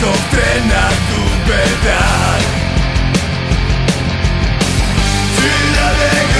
doctrena tu verdad. Ciudad de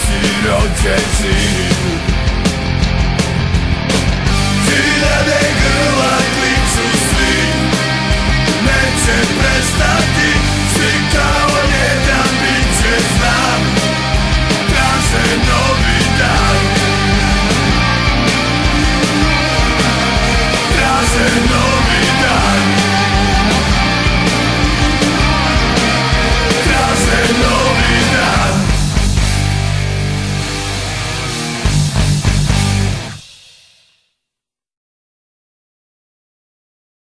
需要艰辛。